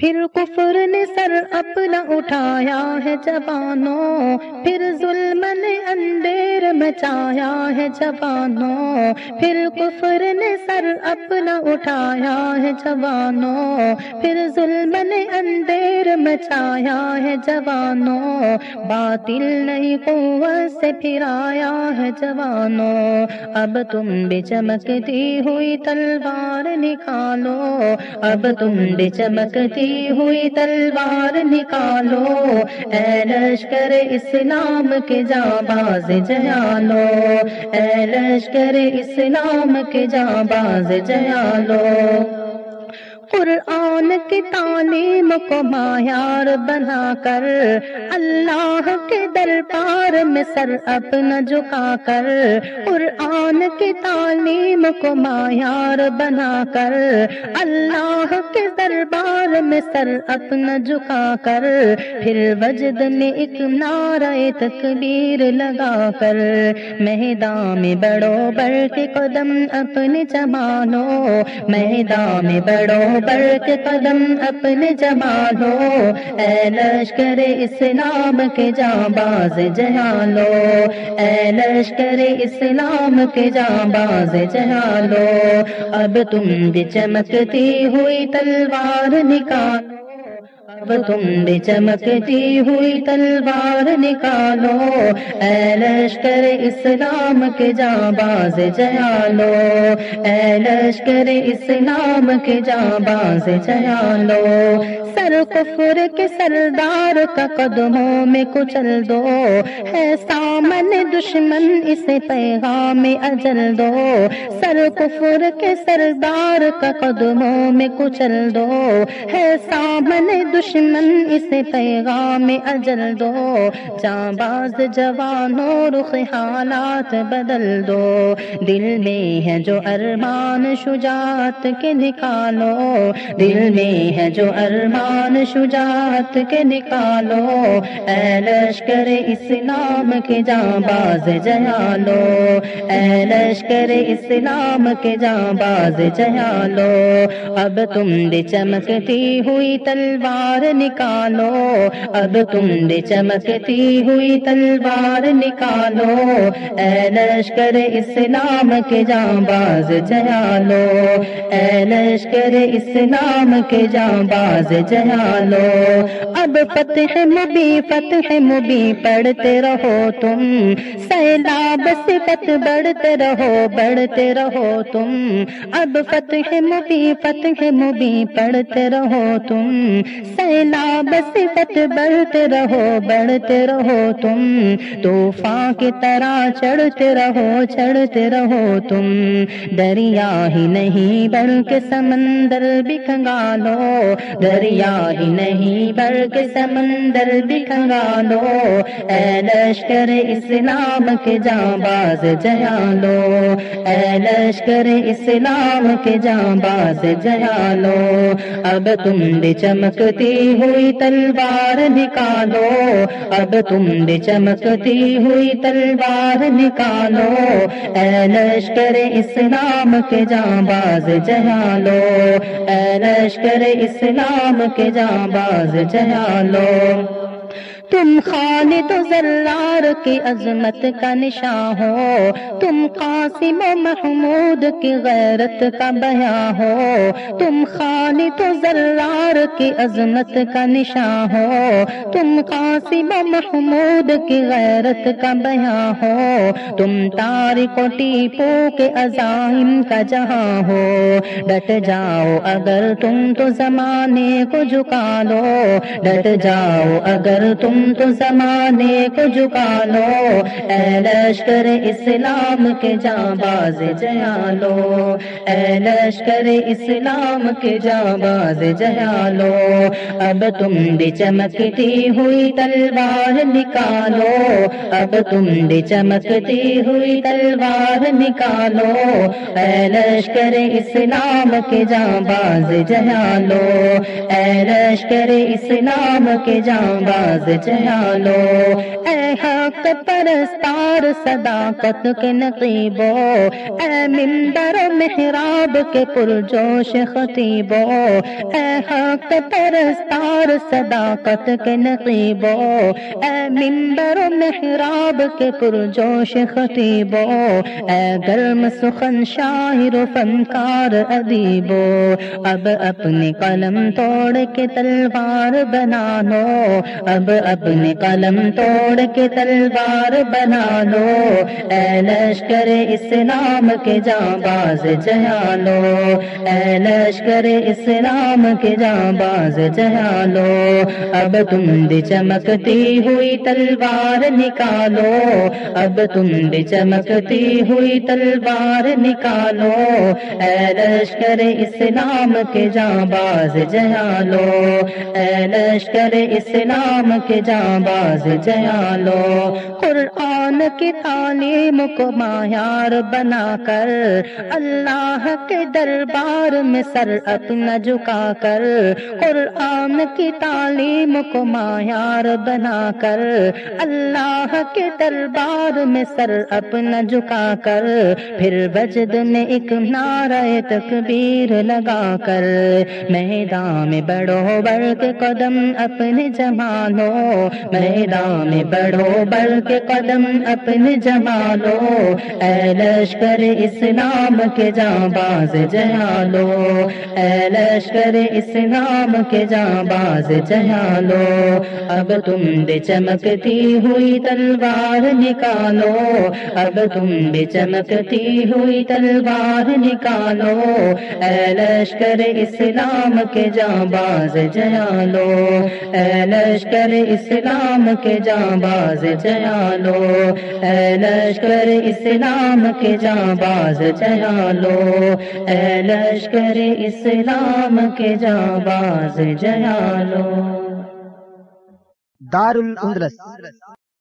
پھر کفر نے سر اپنا اٹھایا ہے جبانوں پھر ظلم نے انڈے مچایا ہے جوانوں، پھر کفر نے سر اپنا اٹھایا ہے جوانوں، پھر ظلم نے اندیر مچایا ہے جوانوں، باطل نہیں قوت سے پھرایا ہے جوانوں۔ اب تم بھی چمکتی ہوئی تلوار نکالو، اب تم بھی چمکتی ہوئی تلوار نکالو۔ اے لشکر اسلام کے جاں باز جیالو اے لشکر اسلام کے جاں باز جیالو۔ قرآن کی تعلیم کو معیار بنا کر، اللہ کے دربار میں سر اپنا جھکا کر، قرآن کی تعلیم کو معیار بنا کر، اللہ کے دربار میں سر اپنا جھکا کر، پھر وجد میں ایک نعرہ تکبیر لگا کر، میدان میں بڑو بڑھ کے قدم اپنے جمانو میدان میں بڑو بڑھ قدم اپنے جمانو اے لشکر اسلام کے جاں باز جہالو اے لشکر اسلام کے جاں باز جہالو اب تم بھی چمکتی ہوئی تلوار نکالو۔ اب تم بھی چمکتی ہوئی تلوار نکالو، اے لشکر اسلام کے جاں باز جیا لو اے لشکر اسلام کے جاں باز جیا لو سر کفر کے سردار کا قدموں میں کچل دو۔ ہے سامن دشمن، اسے پیغام اجل دو۔ سر کفر کے سردار کا قدموں میں کچل دو۔ ہے سامن دشمن، اسے پیغام اجل دو۔ جاں باز جوانوں، رخ حالات بدل دو۔ دل میں ہے جو ارمان، شجاعت کے نکالو دل میں ہے جو ارمان شجاعت کے نکالو، اے لشکر اسلام کے جاں باز جیالو اے لشکر اسلام کے جاں باز جیالو اب تم بھی چمکتی ہوئی تلوار نکالو، اب تم بھی چمکتی ہوئی تلوار نکالو۔ اے لشکر اسلام کے جاں باز جیالو اے لشکر اسلام کے جاں باز جیالو اب فتح مبی فتح مبی پڑھتے رہو تم۔ سیلاب صفت بڑھتے رہو بڑھتے رہو تم۔ اب فتح مبی فتح مبی پڑھتے رہو تم۔ سیلاب صفت بڑھتے رہو بڑھتے رہو تم۔ طوفان کی طرح چڑھتے رہو چڑھتے رہو تم۔ دریا ہی نہیں، بلکہ سمندر بھی کنگالو دریا ہی نہیں، بلکہ سمندر بھی کنگالو اے لشکر اسلام کے جاں باز جیالو۔ اے لشکر اسلام کے جاں باز جیالو۔ اب تم بھی چمکتی ہوئی تلوار نکالو۔ اب تم بھی چمکتی ہوئی تلوار نکالو۔ اے لشکر اسلام کے جاں باز جیالو۔ اے لشکر اسلام کے جاں باز جیالو تم خالد و ذرار کی عظمت کا نشاں ہو، تم قاسم و محمود کی غیرت کا بیاں ہو، تم خالد و ذرار کی عظمت کا نشاں ہو، تم قاسم و محمود کی غیرت کا بیاں ہو، تم تارک و ٹیپو کے عزائم کا جہاں ہو۔ ڈٹ جاؤ اگر تم تو زمانے کو جھکا لو ڈٹ جاؤ اگر تم تو زمانے کو جھکا لو اے لشکر اسلام کے جاں باز جیالو۔ اے لشکر اسلام کے جاں باز جیالو۔ اب تم بھی چمکتی ہوئی تلوار نکالو۔ اب تم بھی چمکتی ہوئی تلوار نکالو۔ اے لشکر اسلام کے جاں باز جیالو۔ اے لشکر اسلام کے جاں باز جیالو اے حق پرستار صداقت کے نقیبو۔ اے ممبر محراب کے پرجوش خطیبو۔ اے حق پرستار صداقت کے نقیبو۔ اے ممبر محراب کے پرجوش خطیبو۔ اے گرم سخن شاعر و فنکار ادیبو۔ اب اپنی قلم توڑ کے تلوار بنا لو اب اپنے قلم توڑ کے تلوار بنا لو۔ اے لشکر اسلام کے جاں باز جہا لو۔ اے لشکر اسلام کے جاں باز جہا لو۔ اب تم بھی چمکتی ہوئی تلوار نکالو۔ اب تم بھی چمکتی ہوئی تلوار نکالو۔ اے لشکر اسلام کے جاں باز جہا لو۔ اے لشکر اسلام کے جاں باز جیا لو قرآن کی تعلیم کو معیار بنا کر اللہ کے دربار میں سر اپنا جھکا کر قرآن کی تعلیم کو معیار بنا کر اللہ کے دربار میں سر اپنا جھکا کر پھر بجد میں ایک نعرہ تکبیر لگا کر میدان میں بڑھو بڑھ کے قدم اپنے جما لو میدان میں بڑھو بڑھ کے قدم اپنے جما لو اے لشکر اسلام کے جاں باز جہا لو اے لشکر اسلام کے جاں باز جہا لو اب تم بھی چمکتی ہوئی تلوار نکالو۔ اب تم بھی چمکتی ہوئی تلوار نکالو۔ اے لشکر اسلام کے جاں باز جیا لو اے لشکر اسلام کے جاں باز جیا لو اے لشکر اسلام کے جاں باز جیا لو اے لشکر اسلام کے جاں باز جیا لو دار الاندلس